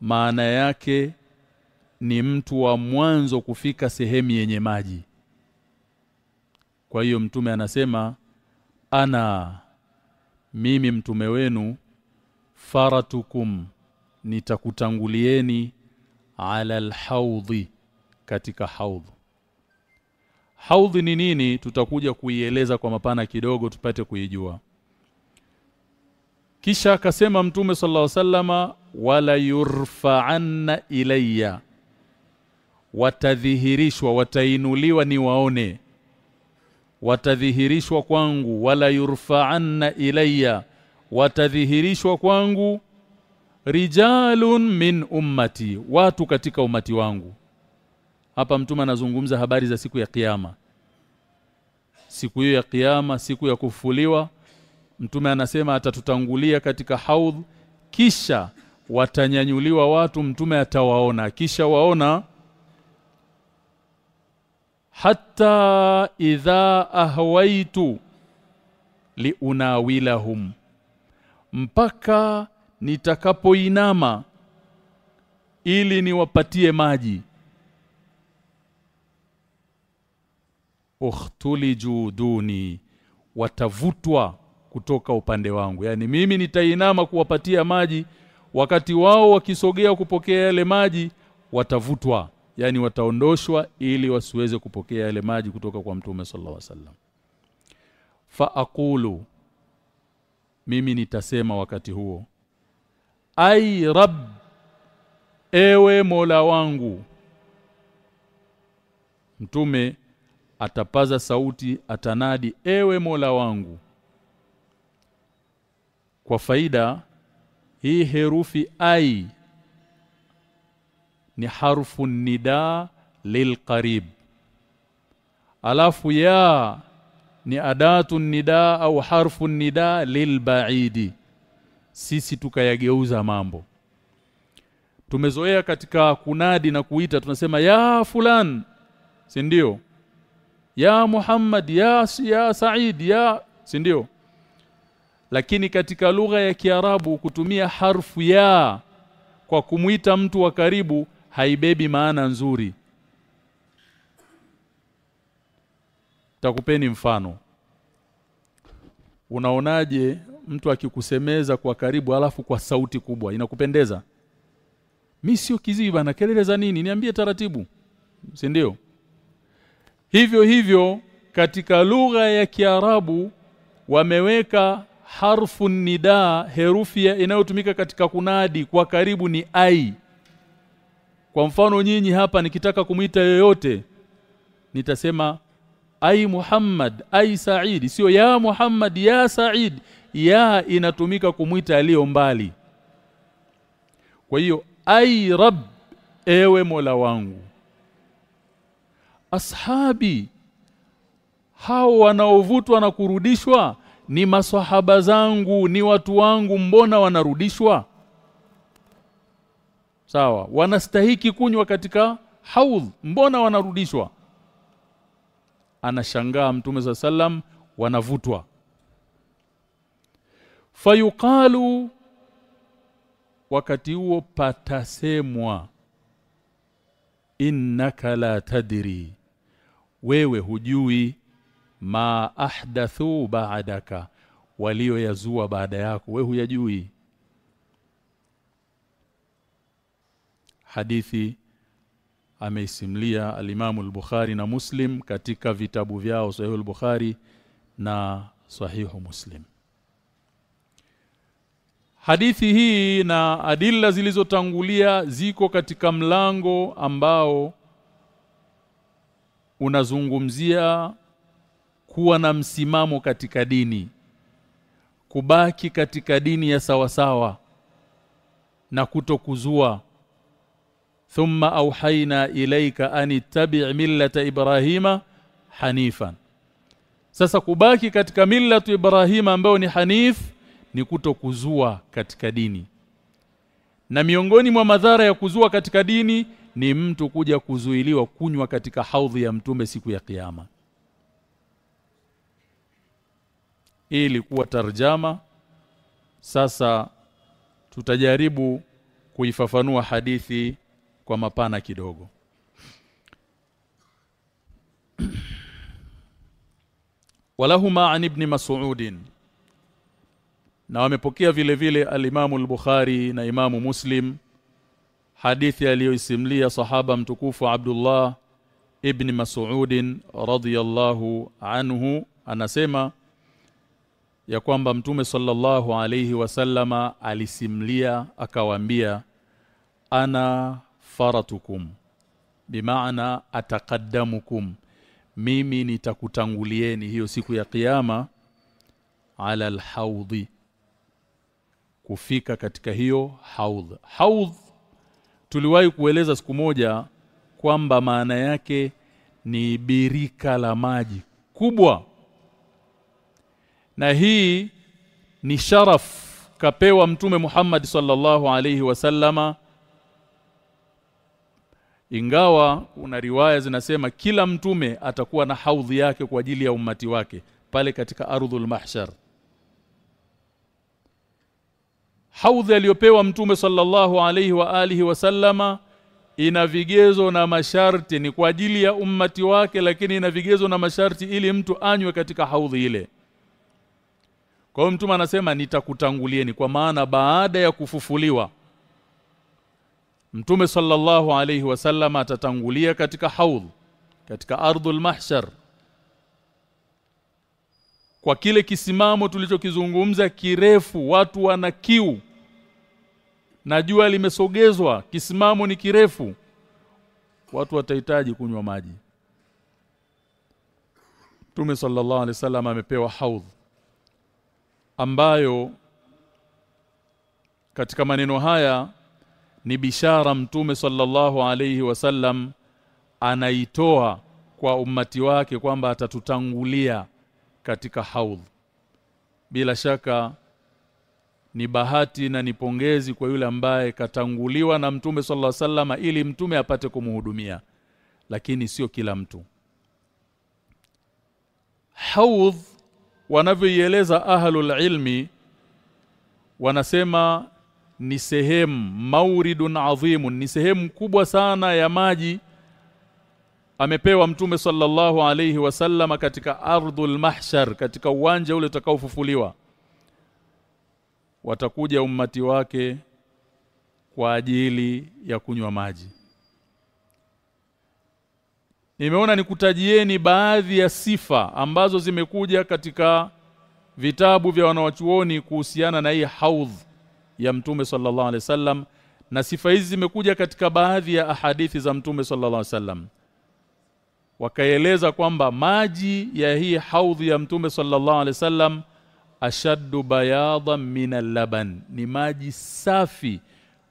maana yake ni mtu wa mwanzo kufika sehemu yenye maji. Kwa hiyo mtume anasema ana mimi mtume wenu faratukum nitakutangulieni ala alhaudhi katika haudh haudhi ni nini? Tutakuja kuieleza kwa mapana kidogo tupate kuijua kisha akasema mtume sallallahu alaihi wasallama wala yurfa'anna ilayya. Watadhihirishwa watainuliwa ni waone. Watadhihirishwa kwangu wala yurfa'anna ilayya. Watadhihirishwa kwangu rijalun min ummati. Watu katika umati wangu. Hapa mtume anazungumza habari za siku ya kiyama. Siku hiyo ya kiyama siku ya kufuliwa mtume anasema atatutangulia katika haudh kisha watanyanyuliwa watu mtume atawaona. Kisha waona hatta idha ahwaitu liunawilahum mpaka nitakapoinama ili niwapatie maji. Ukhtuliju duni watavutwa kutoka upande wangu. Yani mimi nitainama kuwapatia maji wakati wao wakisogea kupokea yale maji watavutwa. Yani wataondoshwa ili wasiweze kupokea yale maji kutoka kwa mtume sallallahu alaihi wasallam. Fa akulu mimi nitasema wakati huo ai rab ewe mola wangu mtume atapaza sauti atanadi ewe mola wangu kwa faida hii herufi ai ni harfu nida lilqarib alafu ya ni adatu nida au harfu nida lilbaidi sisi tukayageuza mambo. Tumezoea katika kunadi na kuita tunasema ya fulan si ndio? Ya Muhammad ya ya Said ya si ndio lakini katika lugha ya Kiarabu kutumia harfu ya kwa kumuita mtu wa karibu haibebi maana nzuri. Takupeni mfano. Unaonaje mtu akikusemeza kwa karibu alafu kwa sauti kubwa? Inakupendeza? Mi sio kiziwi bana kelele za nini? Niambie taratibu. Si ndio? Hivyo hivyo katika lugha ya Kiarabu wameweka harfu nida herufi inayotumika katika kunadi kwa karibu ni ai. Kwa mfano nyinyi hapa nikitaka kumwita yoyote nitasema ai Muhammad ai Said. Sio ya Muhammad ya Said. Ya inatumika kumwita aliyo mbali. Kwa hiyo ai rab ewe Mola wangu. Ashabi hao wanaovutwa na kurudishwa ni maswahaba zangu ni watu wangu mbona wanarudishwa? Sawa. Wanastahiki kunywa katika haudh mbona wanarudishwa? Anashangaa mtume za sallam wanavutwa. Fayuqalu wakati huo patasemwa innaka la tadri wewe hujui ma ahdathu ba'daka walioyazua baada yako. Wewe huyajui. Hadithi ameisimlia alimamu al-Bukhari na Muslim katika vitabu vyao sahihu al-Bukhari na Sahihu Muslim. Hadithi hii na adila zilizotangulia ziko katika mlango ambao unazungumzia kuwa na msimamo katika dini kubaki katika dini ya sawasawa na kutokuzua. Thumma auhaina ilaika an tabi' millata ibrahima hanifan. Sasa kubaki katika millatu ibrahima ambayo ni hanif ni kutokuzua katika dini. Na miongoni mwa madhara ya kuzua katika dini ni mtu kuja kuzuiliwa kunywa katika haudhi ya mtume siku ya kiyama ili kuwa tarjama. Sasa tutajaribu kuifafanua hadithi kwa mapana kidogo. Walahuma an ibn mas'udin. Na wamepokea vile vile al-Imam al-Bukhari na Imamu Muslim. Hadithi aliyoisimlia sahaba mtukufu Abdullah ibn Mas'ud radhiyallahu anhu anasema ya kwamba mtume sallallahu alayhi wasallama alisimlia akawaambia ana faratukum bimaana ataqaddamukum mimi nitakutangulieni hiyo siku ya kiyama ala alhaudhi kufika katika hiyo haudh haudh tuliwahi kueleza siku moja kwamba maana yake ni birika la maji kubwa na hii ni sharaf kapewa mtume Muhammad sallallahu alaihi wasallama ingawa kuna riwaya zinasema kila mtume atakuwa na haudhi yake kwa ajili ya ummati wake pale katika ardhul mahshar. Haudhi aliyopewa mtume sallallahu alaihi wa alihi wasallama ina vigezo na masharti ni kwa ajili ya ummati wake lakini ina vigezo na masharti ili mtu anywe katika haudhi ile kwa hiyo mtume anasema nitakutangulieni kwa maana baada ya kufufuliwa Mtume sallallahu alayhi wasallam atatangulia katika haudh katika ardhul mahshar kwa kile kisimamo tulichokizungumza kirefu watu wana kiu na jua limesogezwa kisimamo ni kirefu watu watahitaji kunywa maji. Mtume sallallahu alaihi wasallam amepewa haudh ambayo katika maneno haya ni bishara mtume sallallahu alayhi wasallam anaitoa kwa ummati wake kwamba atatutangulia katika haudh. Bila shaka ni bahati na ni pongezi kwa yule ambaye katanguliwa na mtume sallallahu wasallam ili mtume apate kumhudumia. Lakini sio kila mtu. Haudh wanavyoieleza ahlul ilmi wanasema ni sehemu mauridun adhimun ni sehemu kubwa sana ya maji amepewa mtume sallallahu alayhi wasallama katika ardhul mahshar katika uwanja ule utakaofufuliwa. Watakuja ummati wake kwa ajili ya kunywa maji Nimeona nikutajieni baadhi ya sifa ambazo zimekuja katika vitabu vya wanawachuoni kuhusiana na hii haudh ya mtume sallallahu alaihi wasallam na sifa hizi zimekuja katika baadhi ya ahadithi za mtume sallallahu alaihi wasallam. Wakaeleza kwamba maji ya hii haudhi ya mtume sallallahu alaihi wasallam ashaddu bayadan min laban ni maji safi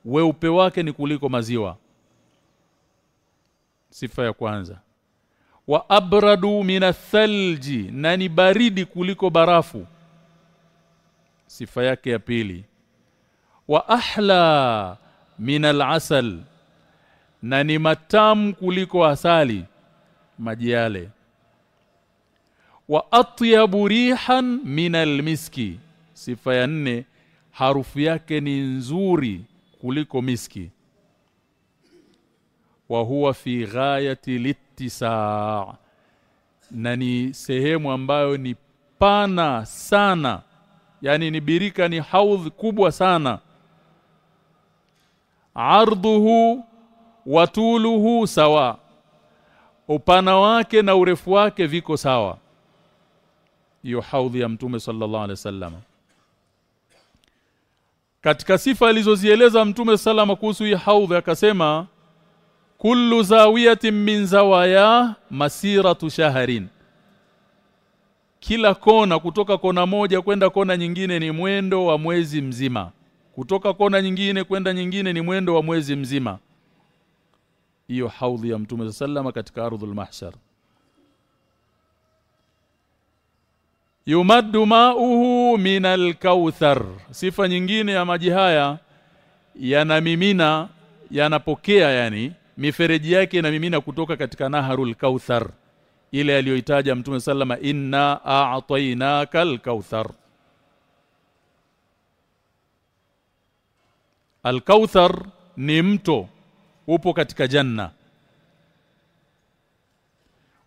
weupe wake ni kuliko maziwa. Sifa ya kwanza wa abradu min athalji na ni baridi kuliko barafu. Sifa yake ya pili wa ahla min alasal na ni matamu kuliko asali maji yale. Wa atyabu rihan min almiski sifa ya nne harufu yake ni nzuri kuliko miski. Wa huwa fi ghayati na ni sehemu ambayo ni pana sana. Yani ni birika ni haudh kubwa sana. Ardhuhu wa tuluhu sawa. Upana wake na urefu wake viko sawa. Hiyo haudhi ya mtume sallallahu alaihi wasallam. Katika sifa alizozieleza mtume salama kuhusu hii haudhi akasema kullu zawiyatin min zawaya masiratu shaharin kila kona kutoka kona moja kwenda kona nyingine ni mwendo wa mwezi mzima. Kutoka kona nyingine kwenda nyingine ni mwendo wa mwezi mzima. Hiyo haudhi ya mtume sallama katika ardhul mahshar. Yumaddu ma'uhu minal kauthar sifa nyingine ya maji haya yanamimina yanapokea yani mifereji yake inamimina kutoka katika naharul kauthar. Ile aliyoitaja mtume sallama inna a'tainaka al-kauthar. Al-kauthar ni mto upo katika janna.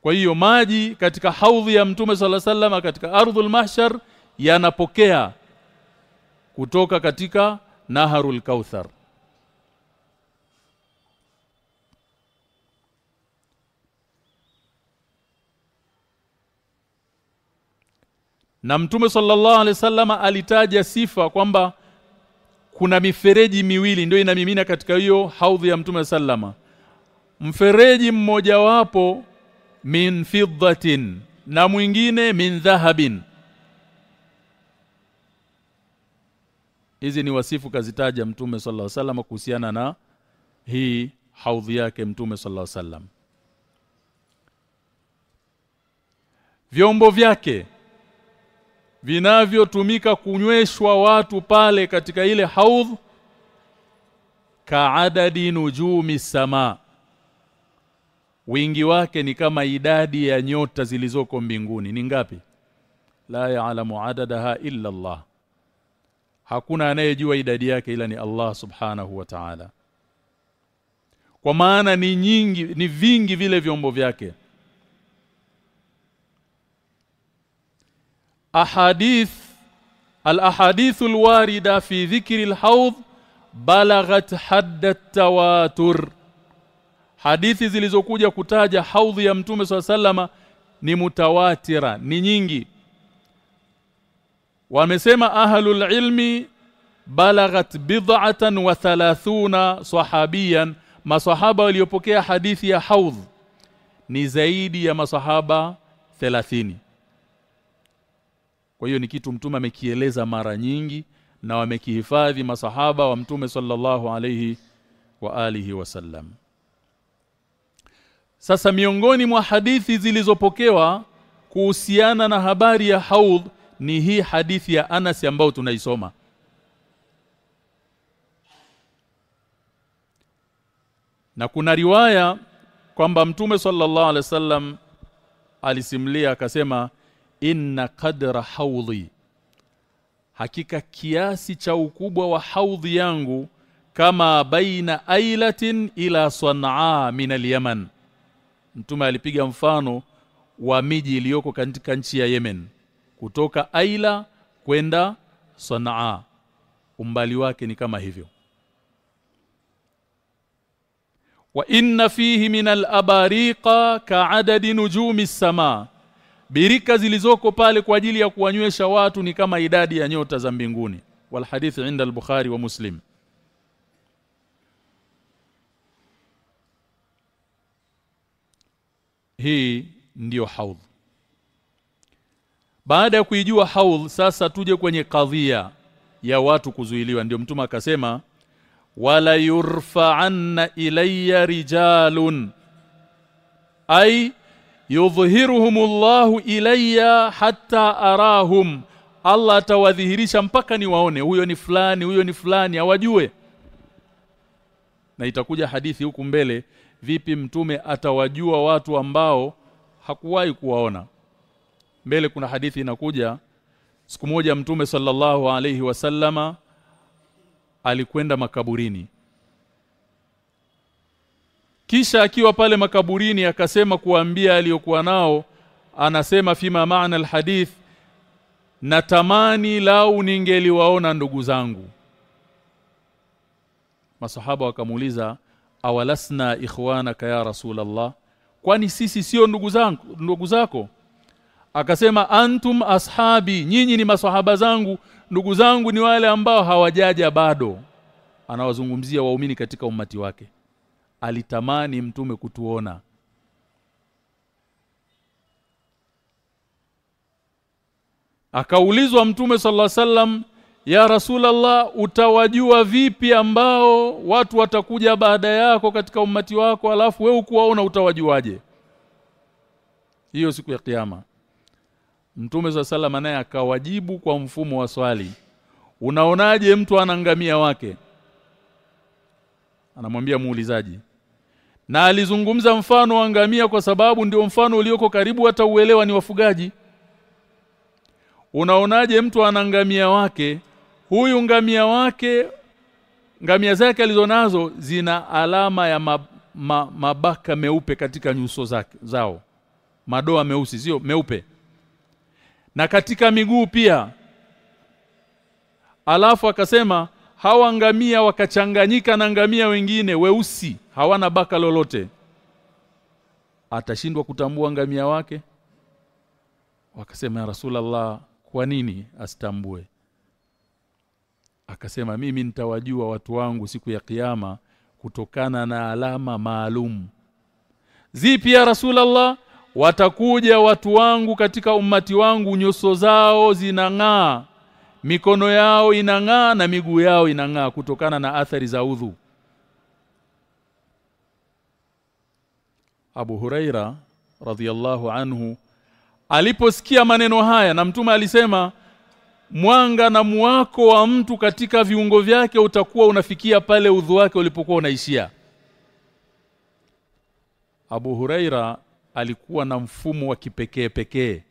Kwa hiyo maji katika haudhi ya mtume sala sallama katika ardhul mahshar yanapokea kutoka katika naharul kauthar na mtume sallallahu alaihi wasallama alitaja sifa kwamba kuna mifereji miwili ndio inamimina katika hiyo haudhi ya mtume sallama mfereji mmojawapo min fiddatin na mwingine min dhahabin. Hizi ni wasifu kazitaja mtume sallallahu alaihi wasallam kuhusiana na hii haudhi yake mtume sallallahu alaihi wasallam. Vyombo vyake vinavyotumika kunyweshwa watu pale katika ile haudh kaadadi nujumi sama wingi wake ni kama idadi ya nyota zilizoko mbinguni. Ni ngapi? La yaalamu adadaha illa Allah. Hakuna anayejua idadi yake ila ni Allah subhanahu wa ta'ala. Kwa maana ni nyingi ni vingi vile vyombo vyake ahadith al-warida fi dhikri al-hawd balaghat hadda tawatur hadithi zilizokuja kutaja haudhi ya mtume swalla sallama ni mutawatira ni nyingi. Wamesema ahlul ilmi balaghat bid'atan wa thalathuna sahabiyan masahaba waliopokea hadithi ya haudh ni zaidi ya masahaba 30 kwa hiyo ni kitu mtume amekieleza mara nyingi na wamekihifadhi masahaba wa mtume sallallahu alayhi wa alihi wasallam sasa miongoni mwa hadithi zilizopokewa kuhusiana na habari ya haudh ni hii hadithi ya Anas ambayo tunaisoma. Na kuna riwaya kwamba mtume sallallahu alaihi wasallam alisimlia akasema inna qadra haudhi hakika kiasi cha ukubwa wa haudhi yangu kama baina ailatin ila sanaa min al-yaman. Mtume alipiga mfano wa miji iliyoko katika nchi ya Yemen. Kutoka Aila kwenda Sanaa umbali wake ni kama hivyo. Wa inna fihi min al-abariqa ka'adadi nujumi sama birika zilizoko pale kwa ajili ya kuwanywesha watu ni kama idadi ya nyota za mbinguni. Wal hadith inda al-bukhari wa muslim. Hii ndiyo haudh. Baada ya kuijua haudh sasa tuje kwenye kadhia ya watu kuzuiliwa. Ndio mtume akasema wala yurfa'anna ilayya rijalun. Ay yudhhiruhumullahu ilayya hatta arahum. Allah atawadhihirisha mpaka niwaone. Huyo ni fulani huyo ni fulani awajue na itakuja hadithi huku mbele vipi mtume atawajua watu ambao hakuwahi kuwaona. Mbele kuna hadithi inakuja siku moja mtume sallallahu alayhi wasallama alikwenda makaburini kisha akiwa pale makaburini akasema kuambia aliyokuwa nao anasema fima maana alhadith natamani lau ningeliwaona ndugu zangu. Masahaba wakamuuliza awalasna ikhwanaka ya rasulallah? Kwani sisi sio ndugu zangu ndugu zako? Akasema antum ashabi nyinyi ni masahaba zangu ndugu zangu ni wale ambao hawajaja bado. Anawazungumzia waumini katika umati wake alitamani mtume kutuona. Akaulizwa mtume sallallahu alaihi wasallam ya rasulallah utawajua vipi ambao watu watakuja baada yako katika ummati wako alafu wewe ukuwaona utawajuaje? Hiyo siku ya kiyama. Mtume sallallahu sallam naye akawajibu kwa mfumo wa swali Unaonaje mtu anangamia wake? Anamwambia muulizaji Na alizungumza mfano wa ngamia kwa sababu ndio mfano ulioko karibu hata uelewa ni wafugaji. Unaonaje mtu ana ngamia wake? Huyu ngamia wake ngamia zake alizonazo zina alama ya ma, ma, mabaka meupe katika nyuso zake zao. Madoa meusi sio? Meupe. Na katika miguu pia. Alafu akasema hawa ngamia wakachanganyika na ngamia wengine weusi hawana baka lolote. Atashindwa kutambua ngamia wake? Wakasema ya Rasulullah kwa nini asitambue? Akasema mimi nitawajua watu wangu siku ya kiyama kutokana na alama maalum. Zipi ya Rasulullah? Watakuja watu wangu katika ummati wangu nyoso zao zinang'aa mikono yao inang'aa na miguu yao inang'aa kutokana na athari za udhu. Abu Huraira radhiyallahu anhu aliposikia maneno haya na mtume alisema mwanga na mwako wa mtu katika viungo vyake utakuwa unafikia pale udhu wake ulipokuwa unaishia. Abu Huraira alikuwa na mfumo wa kipekee pekee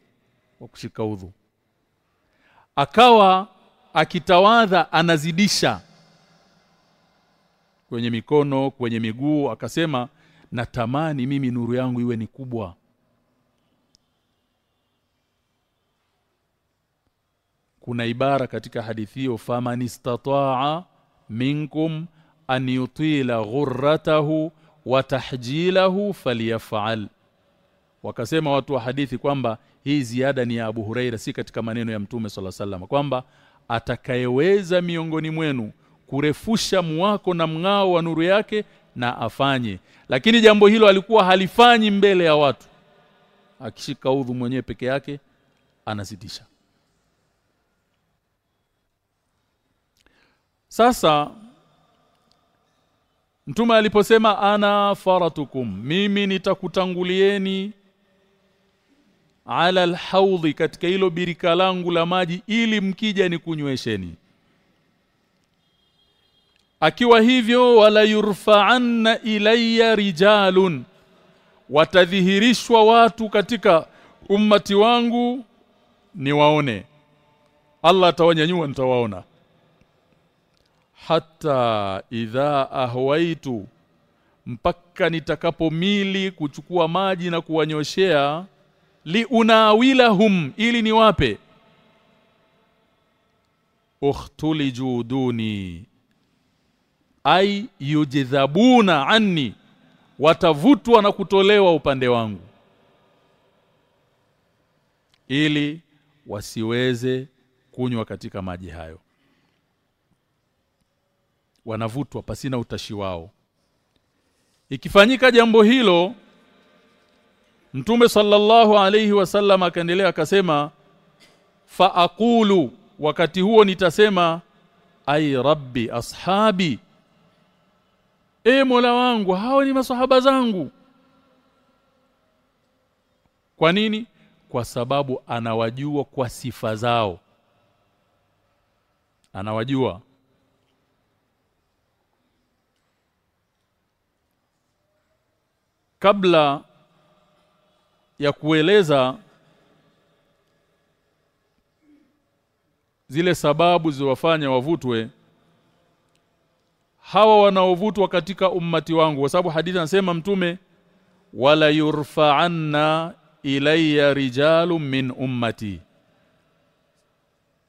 wa kushika udhu akawa akitawadha anazidisha kwenye mikono kwenye miguu akasema natamani mimi nuru yangu iwe ni kubwa. Kuna ibara katika hadithi hiyo faman istataa minkum an yutila ghurratahu wa tahjilahu falyaf'al. Wakasema watu wa hadithi kwamba hii ziada ni ya Abu Huraira si katika maneno ya Mtume sala salama kwamba atakayeweza miongoni mwenu kurefusha mwako na mng'ao wa nuru yake na afanye. Lakini jambo hilo alikuwa halifanyi mbele ya watu. Akishika udhu mwenyewe peke yake anazidisha sasa Mtume aliposema ana faratukum mimi nitakutangulieni ala alhaudhi katika hilo birika langu la maji ili mkija nikunywesheni. Akiwa hivyo wala yurfa'anna ilayya rijalun watadhihirishwa watu katika ummati wangu niwaone. Allah atawanyanyua nitawaona. Hata idha ahwaitu mpaka nitakapomili kuchukua maji na kuwanyoshea liunawilahum ili niwape. Ukhtuliju duni ay yujidhabuna anni watavutwa na kutolewa upande wangu. Ili wasiweze kunywa katika maji hayo. Wanavutwa pasina utashi wao. Ikifanyika jambo hilo Mtume sallallahu alayhi wasallam akaendelea akasema fa aqulu wakati huo nitasema ai rabbi ashabi. E mola wangu hao ni masahaba zangu. Kwa nini? Kwa sababu anawajua kwa sifa zao. Anawajua. Kabla ya kueleza zile sababu zilizowafanya wavutwe hawa wanaovutwa katika ummati wangu kwa sababu hadithi anasema mtume wala yurfa'anna ilayya rijalun min ummati.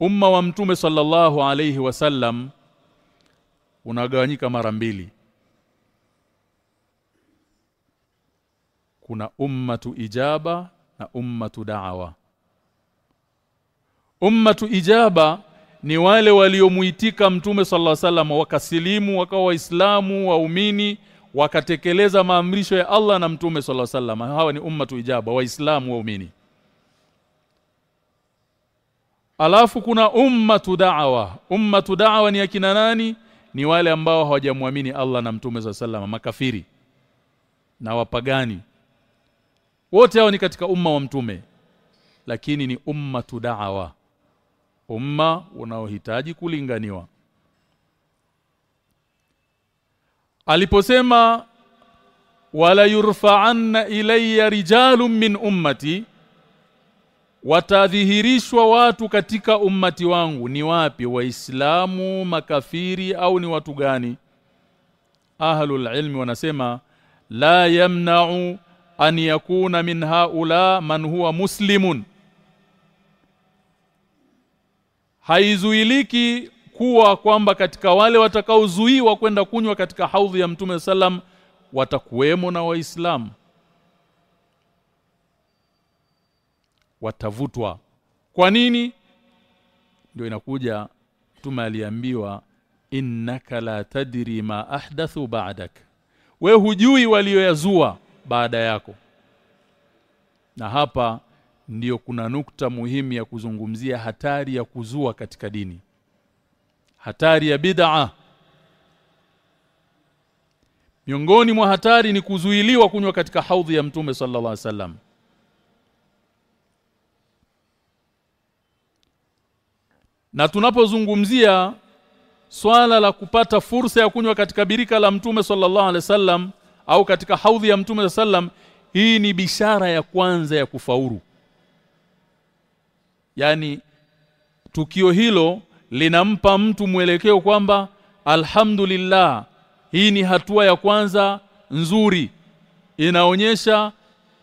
Umma wa mtume sallallahu alayhi wasallam unagawanyika mara mbili kuna ummatu ijaba na ummatu da'wa. Ummatu ijaba ni wale waliomuitika mtume sallallahu alaihi wasallam wakasilimu wakawa waislamu waumini wakatekeleza maamrisho ya Allah na mtume sallallahu alaihi wasallam. Hawa ni ummatu ijaba waislamu waumini. Alafu kuna ummatu da'wa. Ummatu da'wa ni akina nani? Ni wale ambao hawajamwamini Allah na mtume sallallahu alaihi wasallam makafiri na wapagani wote hao ni katika umma wa mtume lakini ni ummatu da'wa umma unaohitaji kulinganiwa. Aliposema wala yurfa'anna ilayya rijalun min ummati watadhihirishwa watu katika ummati wangu. Ni wapi? Waislamu makafiri au ni watu gani? Ahlul ilmi wanasema la yamna'u an yakuna min haula man huwa muslimun. Haizuiliki kuwa kwamba katika wale watakaozuiwa kwenda kunywa katika haudhi ya mtume sallam watakuwemo na waislamu. Watavutwa. Kwa nini? Ndio inakuja mtume aliambiwa innaka la tadri ma ahdathu ba'dak. We hujui walioyazua baada yako. Na hapa ndiyo kuna nukta muhimu ya kuzungumzia hatari ya kuzua katika dini. Hatari ya bid'a. Miongoni mwa hatari ni kuzuiliwa kunywa katika haudhi ya mtume sallallahu alaihi wasallam. Na tunapozungumzia swala la kupata fursa ya kunywa katika birika la mtume sallallahu alaihi wasallam au katika haudhi ya mtume wa sallam hii ni bishara ya kwanza ya kufaulu. Yani tukio hilo linampa mtu mwelekeo kwamba alhamdulillah hii ni hatua ya kwanza nzuri. Inaonyesha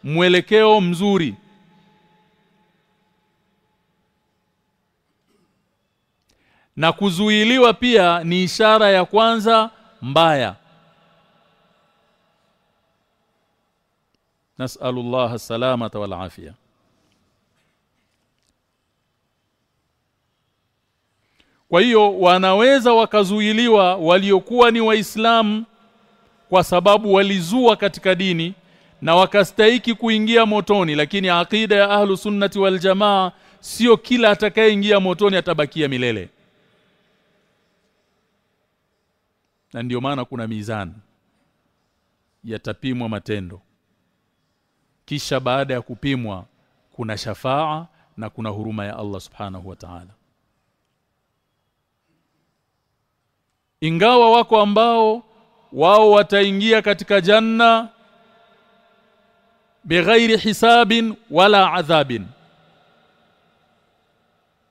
mwelekeo mzuri. Na kuzuiliwa pia ni ishara ya kwanza mbaya nasallallahu salamata wal afia. Kwa hiyo wanaweza wakazuiliwa waliokuwa ni waislamu kwa sababu walizua katika dini na wakastahiki kuingia motoni lakini akida ya ahlu sunnati wal jamaa sio kila atakayeingia motoni atabakia milele. Na ndio maana kuna mizani yatapimwa matendo kisha baada ya kupimwa kuna shafaa na kuna huruma ya Allah subhanahu wa ta'ala. Ingawa wako ambao wao wataingia katika janna bighairi hisabin wala adhabin.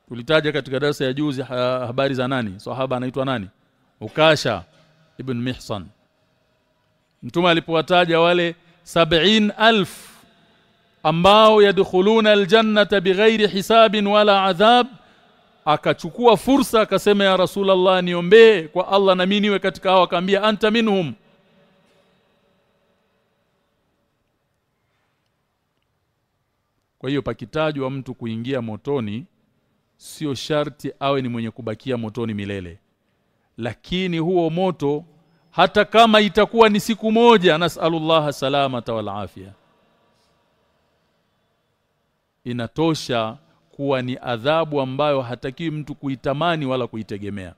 Tulitaja katika darasa ya juzi ha, habari za nani? Sahaba anaitwa nani? Ukasha ibn mihsan. Mtume alipowataja wale ambao yadkhuluna aljannata bighairi hisabin wala adhab akachukua fursa akasema ya Rasulullah niombee kwa Allah na mimi niwe katika hao. Akaambia anta minhum. Kwa hiyo pakitajwa mtu kuingia motoni sio sharti awe ni mwenye kubakia motoni milele. Lakini huo moto hata kama itakuwa ni siku moja nasallallahu salamata wal afia inatosha kuwa ni adhabu ambayo hatakiwi mtu kuitamani wala kuitegemea.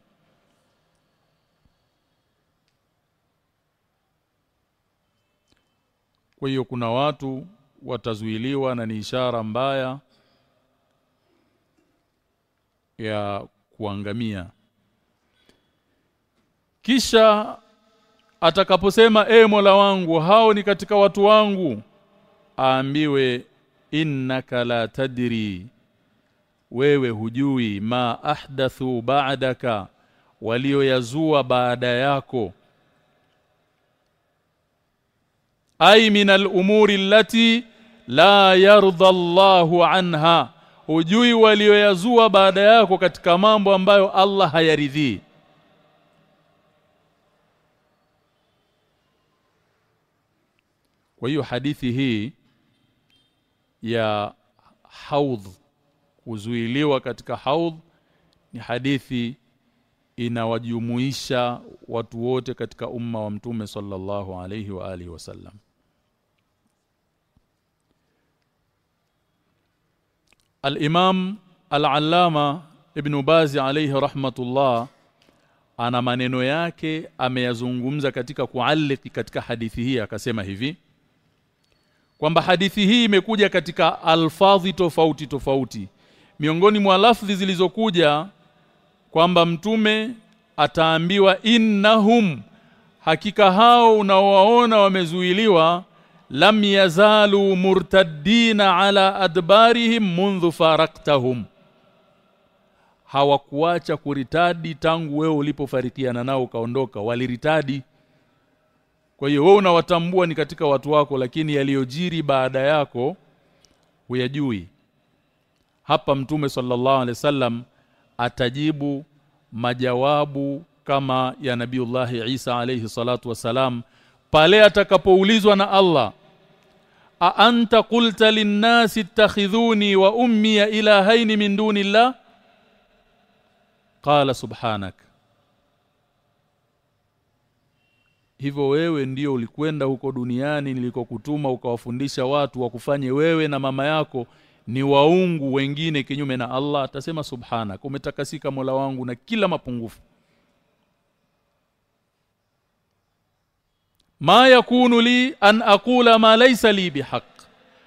Kwa hiyo kuna watu watazuiliwa na ni ishara mbaya ya kuangamia. Kisha atakaposema e Mola wangu hao ni katika watu wangu aambiwe innaka la tadri. Wewe hujui ma ahdathu ba'daka walioyazua baada yako. Ay min al-umuri allati la yarda Allahu anha. Hujui walioyazua baada yako katika mambo ambayo Allah hayaridhii Kwa hiyo hadithi hii ya haudh. Kuzuiliwa katika haudh ni hadithi inawajumuisha watu wote katika umma wa mtume sallallahu alayhi wa alihi wasallam Al-Imam Al-Allama Ibn Bazi alayhi rahmatullah ana maneno yake ameyazungumza katika kualiki katika hadithi hii akasema hivi kwamba hadithi hii imekuja katika alfadhi tofauti tofauti. Miongoni mwa lafzi zilizokuja kwamba mtume ataambiwa innahum hakika hao unaowaona wamezuiliwa lam yazalu murtaddina ala adbarihim mundhu faraktahum. Hawakuacha kuritadi tangu wewe ulipofarikiana nao ukaondoka waliritadi kwa hiyo wewe unawatambua ni katika watu wako lakini yaliyojiri baada yako huyajui. Hapa mtume sallallahu alaihi wasallam atajibu majawabu kama ya nabiullahi Isa alayhi salatu wasalam pale atakapoulizwa na Allah a anta qulta lin-nasi ittakhidhuni wa ummi ilahaini min dunillah? Qala subhanak hivyo wewe ndio ulikwenda huko duniani nilikokutuma ukawafundisha watu wakufanye wewe na mama yako ni waungu wengine kinyume na Allah. Atasema subhanaka umetakasika Mola wangu na kila mapungufu. Ma yakunu li an aqula ma laysa li bihaq.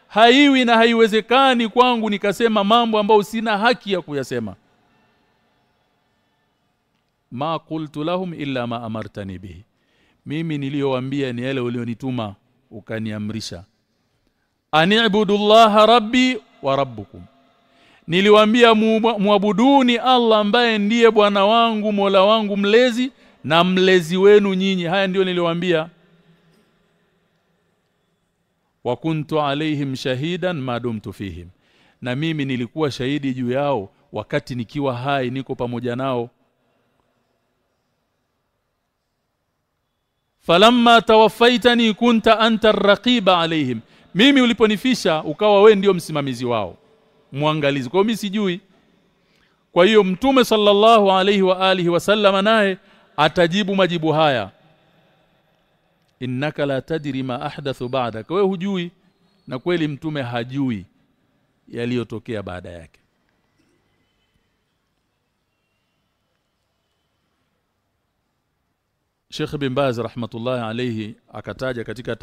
Haiwi na haiwezekani kwangu nikasema mambo ambayo sina haki ya kuyasema. Ma qultu lahum illa ma amartani bihi mimi niliyowaambia ni yale ulionituma ukaniamrisha. Ani'budullaha rabbi wa rabbukum. Niliwaambia muabuduni Allah ambaye ndiye bwana wangu Mola wangu mlezi na mlezi wenu nyinyi. Haya ndiyo niliwaambia. Wa kuntu alaihim shahidan madumtu fihim. Na mimi nilikuwa shahidi juu yao wakati nikiwa hai niko pamoja nao falamma tawaffaitani kunta anta arraqiba alaihim mimi uliponifisha ukawa we ndio msimamizi wao. Muangalizi kwa mimi sijui. Kwa hiyo mtume sallallahu alaihi wa alihi wasallama naye atajibu majibu haya. Innaka la tadri ma ahdathu ba'daka wewe hujui na kweli mtume hajui yaliyotokea baada yake Sheikh bin Baz rahmatullahi alayhi akataja katika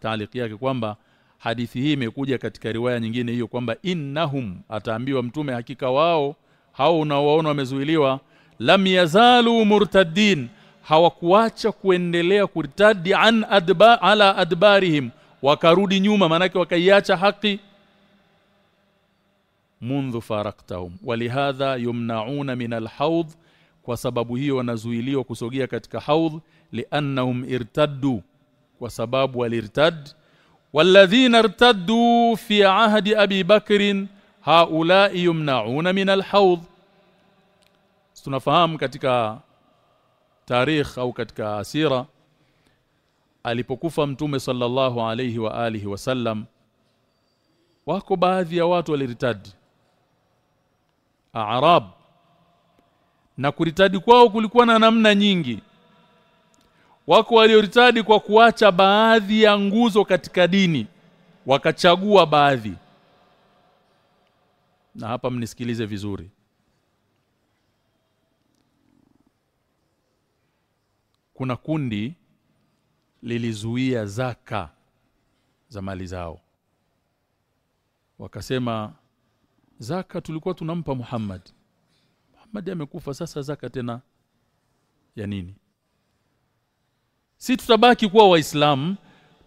taaliki yake kwamba hadithi hii imekuja katika riwaya nyingine hiyo kwamba innahum ataambiwa mtume hakika wao hao unaowaona wamezuiliwa lam yazalu murtaddin hawakuacha kuendelea kurtadi an adba ala adbarihim wakarudi nyuma manake wakaiacha haki منذ فارقتهم ولهذا يمنعون من الحوض kwa sababu hiyo wanazuiliwa kusogea katika haudh liannahum irtaddu kwa sababu walirtad. Walladhina irtaddu fi ahdi abi bakrin haula'i yumna'una min alhaudh. Tunafahamu katika tarikh au katika asira alipokufa mtume sallallahu alayhi wa alihi wasallam wako baadhi ya watu walirtad. Arab na kuritadi kwao kulikuwa na namna nyingi. Wako walioritadi kwa kuacha baadhi ya nguzo katika dini wakachagua baadhi. Na hapa mnisikilize vizuri. Kuna kundi lilizuia zaka za mali zao. Wakasema zaka tulikuwa tunampa Muhammad Muhammad amekufa sasa zaka tena ya nini? Si tutabaki kuwa waislamu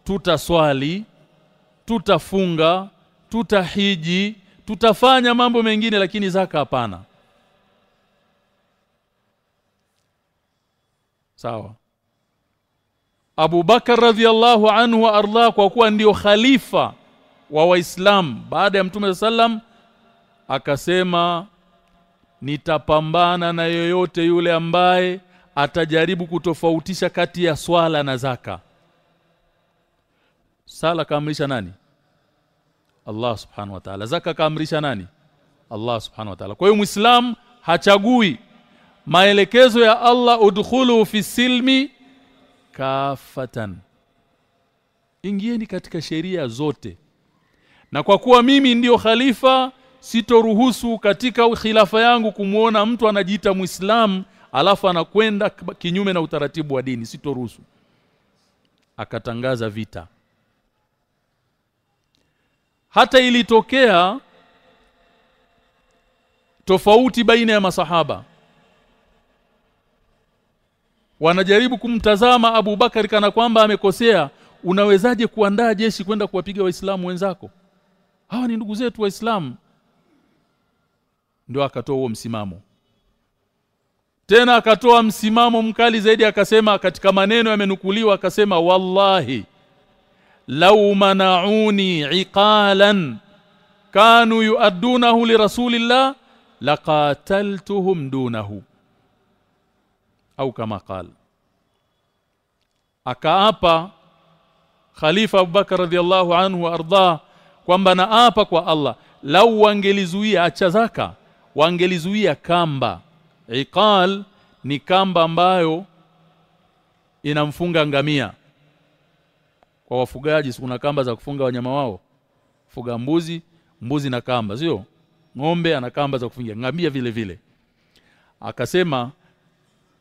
tutaswali tutafunga tutahiji tutafanya mambo mengine lakini zaka hapana. Sawa. Abu Bakar radhiallahu anhu wa arda kwa kuwa ndio khalifa wa waislamu baada ya mtume sallam akasema nitapambana na yoyote yule ambaye atajaribu kutofautisha kati ya swala na zaka. Sala kaamrisha nani? Allah subhanahu wa ta'ala. Zaka kaamrisha nani? Allah subhanahu wa ta'ala. Kwa hiyo muislam hachagui. Maelekezo ya Allah udkhulu fi silmi kafatan ingieni katika sheria zote. Na kwa kuwa mimi ndiyo khalifa sitoruhusu katika khilafa yangu kumuona mtu anajiita muislamu alafu anakwenda kinyume na utaratibu wa dini. Sitoruhusu. Akatangaza vita. Hata ilitokea tofauti baina ya masahaba. Wanajaribu kumtazama Abu Bakar kana kwamba amekosea. Unawezaje kuandaa jeshi kwenda kuwapiga waislamu wenzako? Hawa ni ndugu zetu waislamu ndio akatoa huo msimamo. Tena akatoa msimamo mkali zaidi akasema katika maneno yamenukuliwa akasema wallahi lau manauni iqalan kanu yuaddunahu lirasulillah laqataltuhum dunahu. Au kama qala. Akaapa Khalifa Abubakar radhiallahu anhu arda kwamba naapa kwa Allah lau wangelizuia acha zaka wangelizuia kamba. Iqal ni kamba ambayo inamfunga ngamia. Kwa wafugaji kuna kamba za kufunga wanyama wao? Fuga mbuzi mbuzi na kamba sio? Ng'ombe ana kamba za kufungia ngamia vile vile. Akasema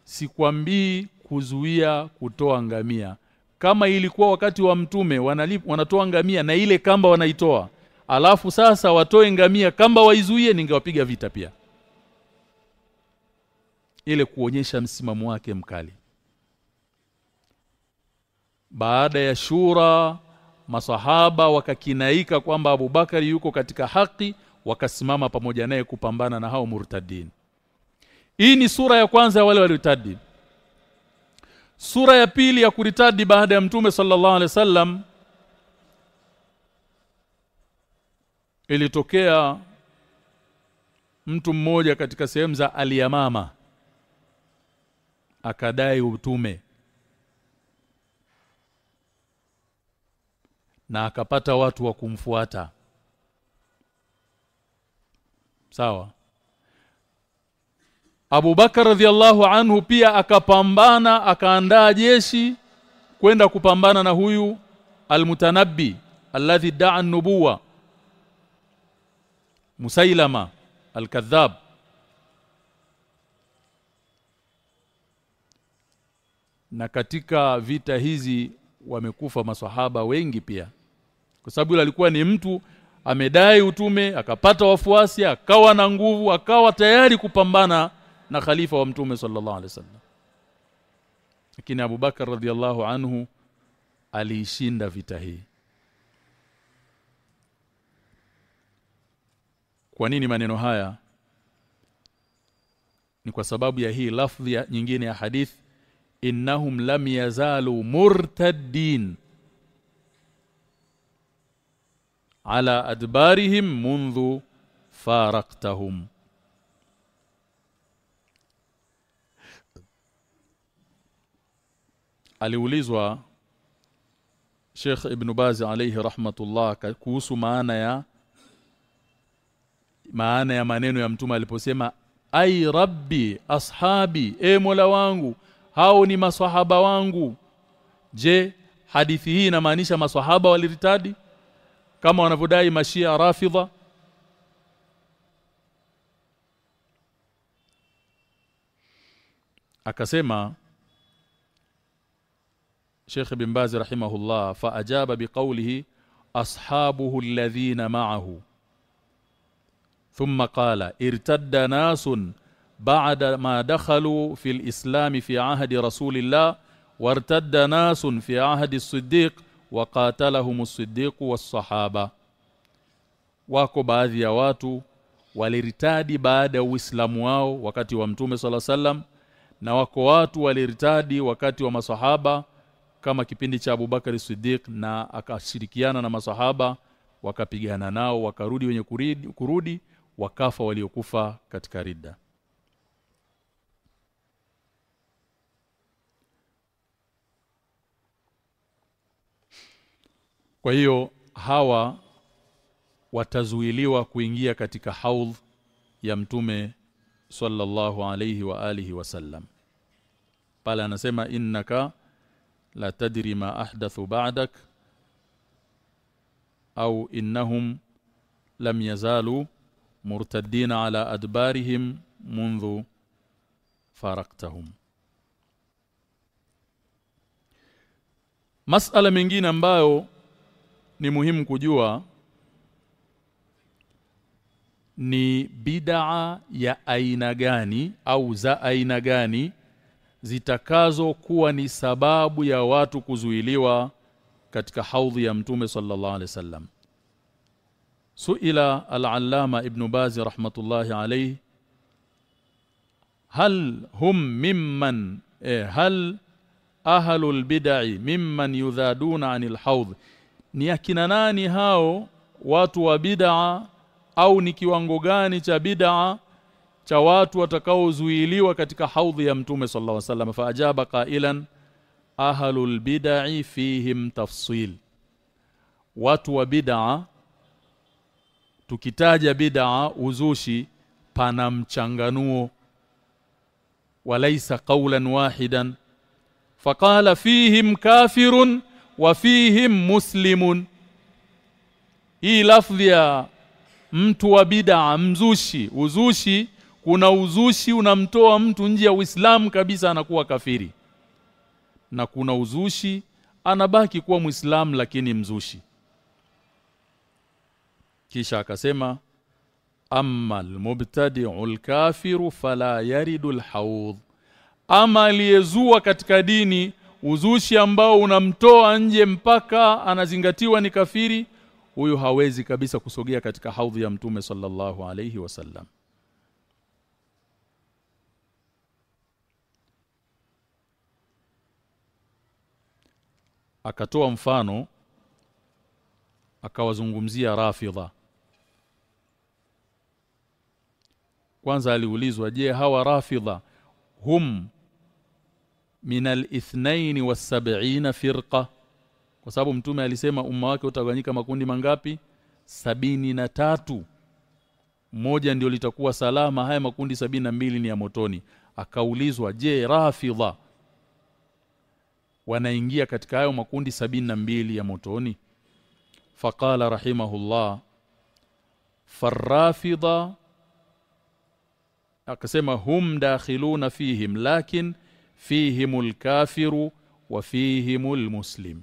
sikwambii kuzuia kutoa ngamia. Kama ilikuwa wakati wa mtume wanatoa ngamia na ile kamba wanaitoa alafu sasa watoe ngamia kamba waizuie ningewapiga vita pia. Ile kuonyesha msimamo wake mkali. Baada ya shura masahaba wakakinaika kwamba Abubakari yuko katika haki wakasimama pamoja naye kupambana na hao murtadin. Hii ni sura ya kwanza ya wale waliotadi. Sura ya pili ya kuritadi baada ya mtume sallallahu alaihi wasallam ilitokea mtu mmoja katika sehemu za aliyamama akadai utume. Na akapata watu wa kumfuata. Sawa. Abu Bakar radhiallahu anhu pia akapambana akaandaa jeshi kwenda kupambana na huyu almutanabbi alladhi da'a nubuwa Musailama alkadhab. Na katika vita hizi wamekufa maswahaba wengi pia. Kwa sababu yule alikuwa ni mtu amedai utume akapata wafuasi akawa na nguvu akawa tayari kupambana na khalifa wa mtume sallallahu alaihi wasallam. Lakini Abu Bakar radhiallahu anhu aliishinda vita hii kwa nini maneno haya? Ni kwa sababu ya hii lafdhi ya nyingine ya hadith innahum lam yazalu murtaddin ala adbarihim mundhu faraqtahum. Aliulizwa Sheikh Ibn Baz alayhi rahmatullah kuhusu maana ya maana ya maneno ya mtume aliposema ai rabbi ashabi e mola wangu hao ni maswahaba wangu. Je hadithi hii inamaanisha maswahaba waliritadi? Kama wanavyodai mashia rafidha. Akasema Sheikh bin Baz rahimahullah fa ajaba biqawlihi ashabuhu alladhina ma'ahu thumma qala irtadda nasun ba'da ma dakhalu fil islam fi ahdi rasulillah wartadda nasun fi ahdi as-siddiq wa qatalahum as-siddiq was-sahaba wako baadhi ya watu waliritadi baada ya uislamu wao wakati wa mtume sala sallam na wako watu waliritadi wakati wa masahaba kama kipindi cha Abubakar Siddiq na akashirikiana na masahaba wakapigana nao wakarudi wenye kurudi, kurudi wakafa waliokufa katika ridda. Kwa hiyo hawa watazuiliwa kuingia katika haudh ya mtume sallallahu alayhi wa alihi wasallam pale anasema innaka la tadri ma ahdathu ba'dak au innahum lam yazalu murtaddina ala adbarihim منذ faraktahum masala mengine ambayo ni muhimu kujua ni bid'a ya aina gani au za aina gani zitakazo kuwa ni sababu ya watu kuzuiliwa katika haudhi ya mtume sallallahu alaihi wasallam suila al-allama ibn baz rahmatullahi alayhi hal hum mimman eh, hal ahlul bid'i mimman yudhaduna anil ni akina nani hao watu wa bid'a au ni kiwango gani cha bid'a cha watu watakaozuiliwa katika haudhi ya mtume sallallahu alaihi wasallam? Faajaba qailan ahlul bid'i fihim tafsil. Watu wa bid'a tukitaja bid'a uzushi pana mchanganuo. Walaisa qawlan wahidan. Faqala fihim kafirun wa fihim muslimun. Hii lafdhi ya mtu wa bid'a mzushi uzushi kuna uzushi unamtoa mtu nje ya Uislamu kabisa anakuwa kafiri. Na kuna uzushi anabaki kuwa Muislamu lakini mzushi kisha akasema amma almubtadi'u alkafiru fala yaridu alhawd. Ama aliyezua katika dini uzushi ambao unamtoa nje mpaka anazingatiwa ni kafiri huyu hawezi kabisa kusogea katika haudhi ya mtume sallallahu alayhi wasallam akatoa mfano akawazungumzia rafidha kwanza aliulizwa je hawa rafidha hum min al-ithnain was-sab'ina firqa? Kwa sababu mtume alisema umma wake utagawanyika makundi mangapi? Sabini na tatu. Moja ndio litakuwa salama haya makundi sabini na mbili ni ya motoni. Akaulizwa je rafidha wanaingia katika hayo makundi sabini na mbili ya motoni? Faqala rahimahullah farrafidha akasema hum dakhiluna fihim lakin fihimul kafiru wa fihimul muslim.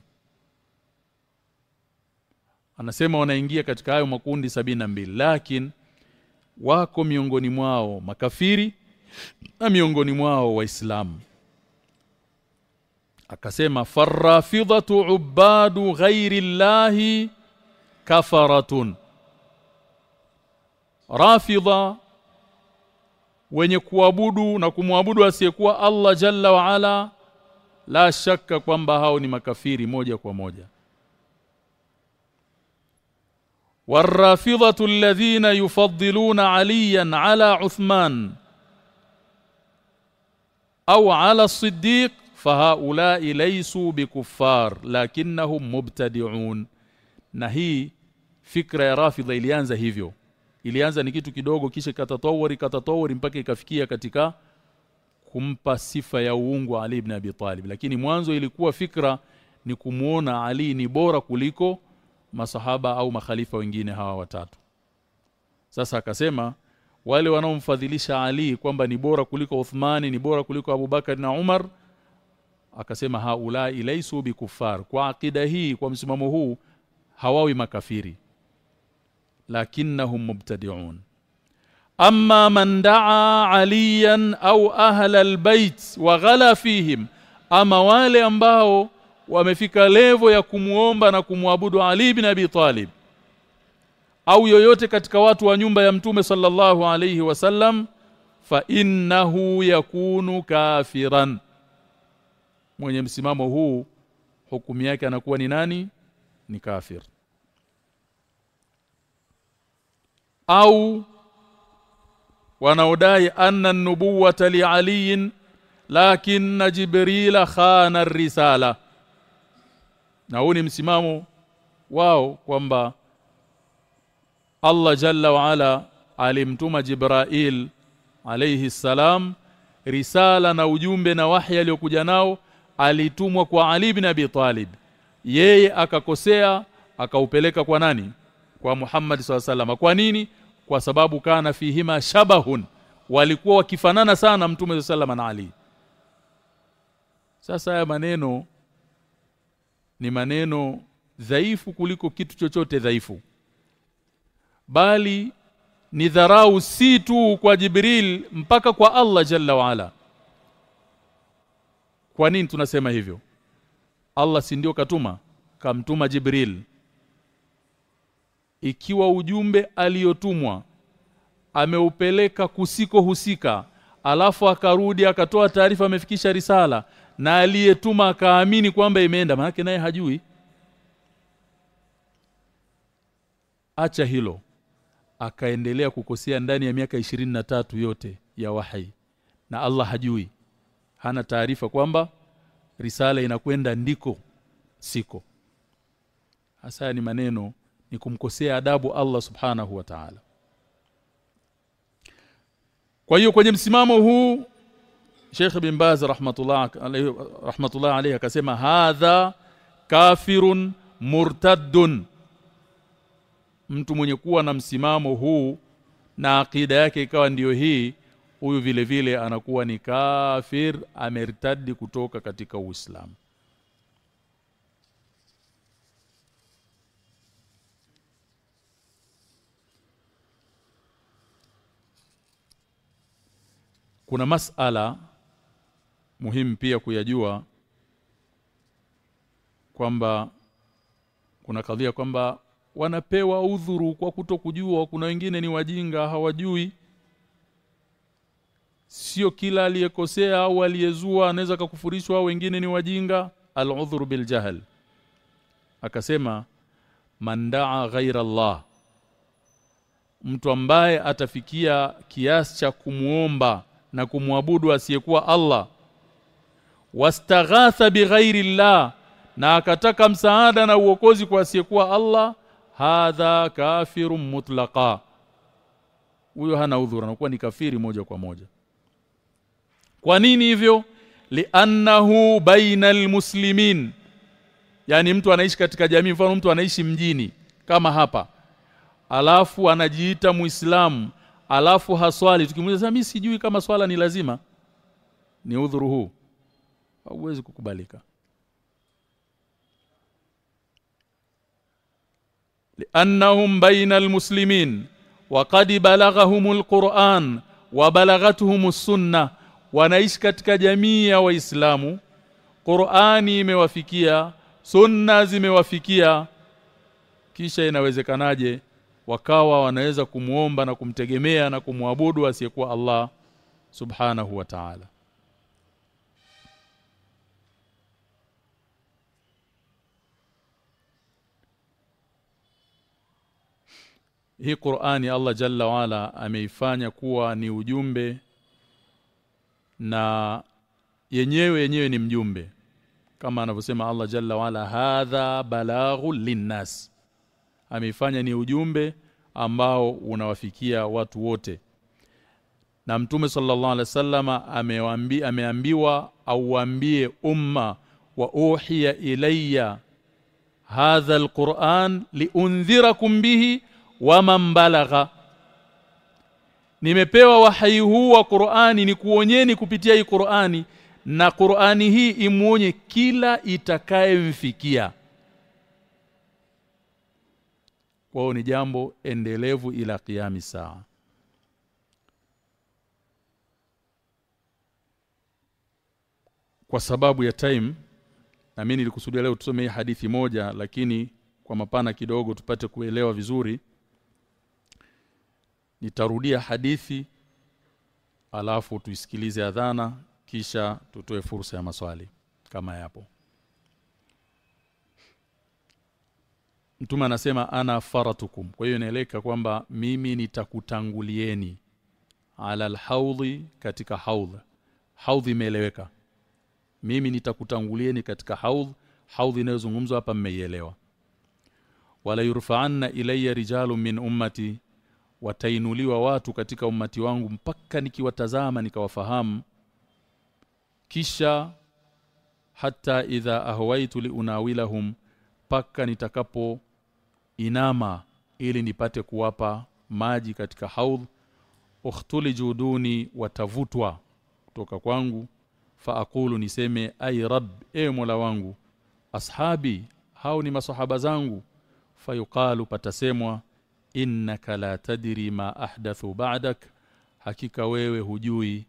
Anasema wanaingia katika hayo makundi sabini na mbili lakin wako miongoni mwao makafiri na miongoni mwao waislamu. Akasema farafidhatu ubadu ghairi llahi kafaratun. Rafidha wenye kuabudu na kumwabudu asiyekuwa Allah jalla wa ala la shaka kwamba hao ni makafiri moja kwa moja والرافضه الذين يفضلون عليا على عثمان او على الصديق فهؤلاء ليسوا بكفار لكنهم مبتدعون na hii fikra ya rafidha ilianza hivyo ilianza ni kitu kidogo kisha katatawari katatawari mpaka ikafikia katika kumpa sifa ya uungu Ali ibn Abi Talib. Lakini mwanzo ilikuwa fikra ni kumuona Ali ni bora kuliko masahaba au makhalifa wengine hawa watatu. Sasa akasema wale wanaomfadhilisha Ali kwamba ni bora kuliko Uthmani ni bora kuliko Abubakar na Umar akasema haula ilaisu bikufar kwa akida hii kwa msimamo huu hawawi makafiri lakinnahum mubtadi'un. Amma man daa aliyan au ahla albayt wa ghala fihim ama wale ambao wamefika levo ya kumuomba na kumwabudu Ali ibn Abi Talib au yoyote katika watu wa nyumba ya mtume sallallahu alayhi wasallam fa innahu yakunu kafiran. Mwenye msimamo huu hukumu yake anakuwa ni nani? Ni kafir au wanaodai anna nubuwata li Ali lakinna Jibril khana ar-risala na huu ni msimamo wao kwamba Allah jalla wa ala alimtuma Jibrail alayhi salam risala na ujumbe na wahyi aliyokuja nao alitumwa kwa Ali ibn Abi Talib. Yeye akakosea akaupeleka kwa nani kwa Muhammad SAW kwa nini? Kwa sababu kana fihima shabahun. Walikuwa wakifanana sana mtume SAW na Ali. Sasa haya maneno ni maneno dhaifu kuliko kitu chochote dhaifu. Bali ni dharau si tu kwa Jibril mpaka kwa Allah Jalla waala kwa nini tunasema hivyo? Allah si ndio katuma? Kamtuma Jibril ikiwa ujumbe aliyotumwa ameupeleka kusiko husika alafu akarudi akatoa taarifa amefikisha risala na aliyetuma akaamini kwamba imeenda maana naye hajui. Acha hilo. Akaendelea kukosea ndani ya miaka na tatu yote ya wahi na Allah hajui. Hana taarifa kwamba risala inakwenda ndiko siko. Hasa ni maneno ni kumkosea adabu Allah subhanahu wa ta'ala. Kwa hiyo kwenye msimamo huu Sheikh bin Baz rahmatullah alayhi rahmatullah alayhi akasema hadha kafirun murtaddun. Mtu mwenye kuwa na msimamo huu na akida yake ikawa ndiyo hii huyu vile vile anakuwa ni kafir amertadi kutoka katika Uislamu kuna masala muhimu pia kuyajua kwamba kuna kadhia kwamba wanapewa udhuru kwa kuto kujua kuna wengine ni wajinga hawajui. Sio kila aliyekosea au aliyezua anaweza kukufurishwa wengine ni wajinga. Al-udhuru bil jahl akasema mandaa ghaira Allah. Mtu ambaye atafikia kiasi cha kumuomba na kumwabudu asiyekuwa Allah. Wastaghatha bighairi Allah na akataka msaada na uokozi kwa asiyekuwa Allah hadha kafirun mutlaqa. Huyo hana udhuru anakuwa ni kafiri moja kwa moja. Kwa nini hivyo? Li'annahu bainal muslimin yani mtu anaishi katika jamii mfano mtu anaishi mjini kama hapa. Alafu anajiita muislamu alafu haswali tukimuuliza mimi sijui kama swala ni lazima ni udhuru huu hauwezi kukubalika لانهم بين المسلمين وقد بلغهم القرآن وبلغتهم السنه wanaishi katika jamii ya waislamu Qur'ani imewafikia sunna zimewafikia kisha inawezekanaje Wakawa wanaweza kumuomba na kumtegemea na kumwabudu asiyekuwa Allah subhanahu wa ta'ala. Hii Qur'ani Allah Jalla waala ameifanya kuwa ni ujumbe na yenyewe yenyewe ni mjumbe. Kama anavyosema Allah Jalla waala hadha balaghu linnas ameifanya ni ujumbe ambao unawafikia watu wote. Na mtume sallallahu alaihi wasallama amewaambia ameambiwa auambie umma wa uhiya ilayya hadha alquran liundhirakum bihi wa man balagha. Nimepewa wahai huu wa Qur'ani ni kuonyeni kupitia hii Qur'ani na Qur'ani hii imuonye kila itakayemfikia kwao ni jambo endelevu ila kiami saa. Kwa sababu ya time na mimi nilikusudia leo tusome hadithi moja lakini kwa mapana kidogo tupate kuelewa vizuri. Nitarudia hadithi alafu tuisikilize adhana kisha tutoe fursa ya maswali kama yapo Mtume anasema ana faratukum. Kwa hiyo inaeleka kwamba mimi nitakutangulieni ala alhaudhi katika haudh. haudhi imeeleweka. Mimi nitakutangulieni katika haudh. haudhi inayozungumzwa hapa mmeielewa. Wala yurfa'anna ilayya rijalun min ummati watainuliwa watu katika ummati wangu mpaka nikiwatazama nikawafahamu kisha hata idha ahwaitu liunawilahum paka nitakapo inama ili nipate kuwapa maji katika haudh. Ukhtuli juduni watavutwa kutoka kwangu. Faakulu niseme ay rab e mola wangu ashabi hao ni masahaba zangu. Fayuqalu patasemwa innaka la tadri ma ahdathu ba'dak. Hakika wewe hujui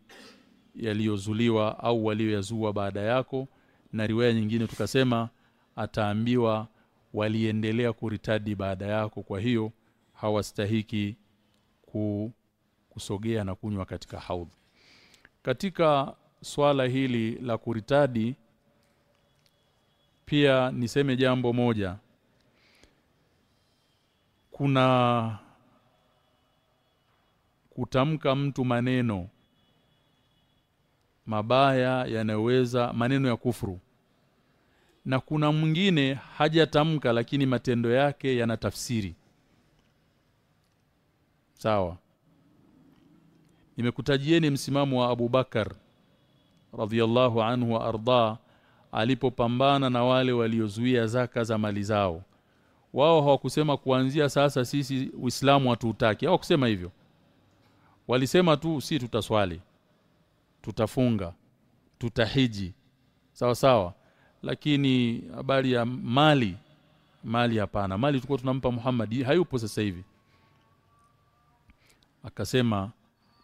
yaliyozuliwa au walioyazua baada yako. Na riwaya nyingine tukasema ataambiwa waliendelea kuritadi baada yako kwa hiyo hawastahiki ku, kusogea na kunywa katika haudhi. Katika swala hili la kuritadi pia niseme jambo moja. Kuna kutamka mtu maneno mabaya yanayoweza maneno ya kufuru na kuna mwingine hajatamka lakini matendo yake yana tafsiri. Sawa. Nimekutajieni msimamo wa Abu Bakar radhiallahu anhu wa arda alipopambana na wale waliozuia zaka za mali zao. Wao hawakusema kuanzia sasa sisi Uislamu hatuutaki. Hawakusema hivyo. Walisema tu si tutaswali tutafunga tutahiji. Sawa sawa lakini habari ya mali mali hapana. Mali tulikuwa tunampa Muhammad hayupo sasa hivi. Akasema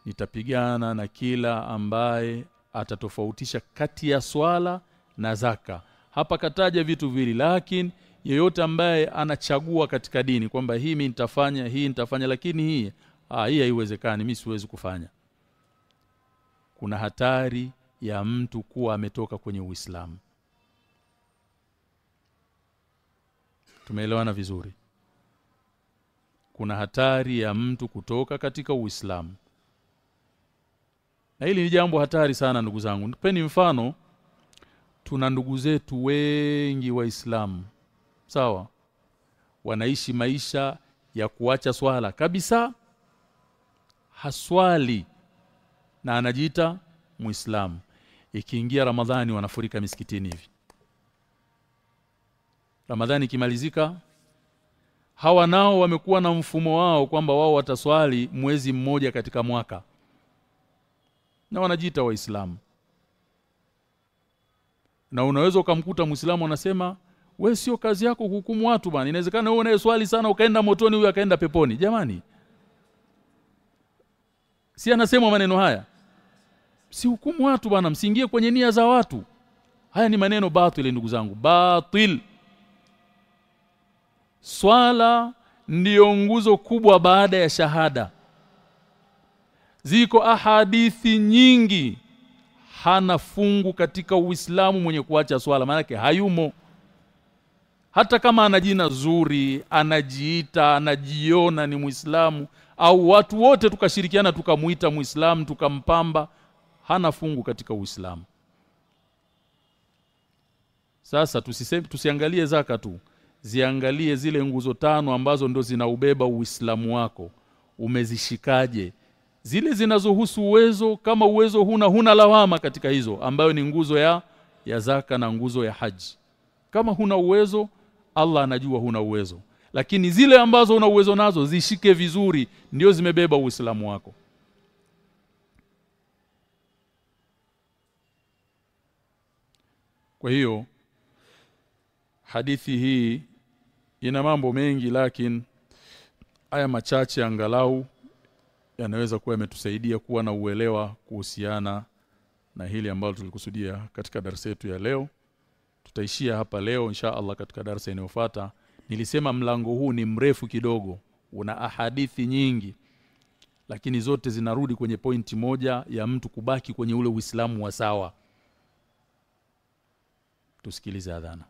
nitapigana na kila ambaye atatofautisha kati ya swala na zaka. Hapa kataja vitu vili lakini yeyote ambaye anachagua katika dini kwamba hii mimi nitafanya hii nitafanya lakini hii ah hii haiwezekani mimi siwezi kufanya. Kuna hatari ya mtu kuwa ametoka kwenye Uislamu Tumeelewana vizuri. Kuna hatari ya mtu kutoka katika Uislamu. Na hili ni jambo hatari sana ndugu zangu. Nipeni mfano. Tuna ndugu zetu wengi waislamu. Sawa? Wanaishi maisha ya kuacha swala kabisa haswali na anajiita muislamu. Ikiingia ramadhani wanafurika misikitini hivi ramadhani ikimalizika hawa nao wamekuwa na mfumo wao kwamba wao wataswali mwezi mmoja katika mwaka. Na wanajiita waislamu. Na unaweza ukamkuta muislamu anasema we sio kazi yako kuhukumu watu bana inawezekana wewe unayeswali sana ukaenda motoni huyu akaenda peponi. Jamani. Si anasema maneno haya? Si hukumu watu bana msiingie kwenye nia za watu. Haya ni maneno batil ndugu zangu batil swala ndiyo nguzo kubwa baada ya shahada. Ziko ahadithi nyingi hana fungu katika Uislamu mwenye kuacha swala maana hayumo. Hata kama ana jina zuri anajiita anajiona ni Muislamu au watu wote tukashirikiana tukamuita Muislamu tukampamba hana fungu katika Uislamu. Sasa tusiangalie zaka tu ziangalie zile nguzo tano ambazo ndo zinaubeba Uislamu wako. Umezishikaje? Zile zinazohusu uwezo kama uwezo huna huna lawama katika hizo ambayo ni nguzo ya ya zaka na nguzo ya haji. Kama huna uwezo Allah anajua huna uwezo. Lakini zile ambazo una uwezo nazo zishike vizuri ndio zimebeba Uislamu wako. Kwa hiyo hadithi hii ina mambo mengi lakini haya machache angalau yanaweza kuwa yametusaidia kuwa na uelewa kuhusiana na hili ambalo tulikusudia katika darasa yetu ya leo. Tutaishia hapa leo insha Allah katika darasa inayofuata. Nilisema mlango huu ni mrefu kidogo una ahadithi nyingi lakini zote zinarudi kwenye pointi moja ya mtu kubaki kwenye ule Uislamu wa sawa. Tusikilize adhana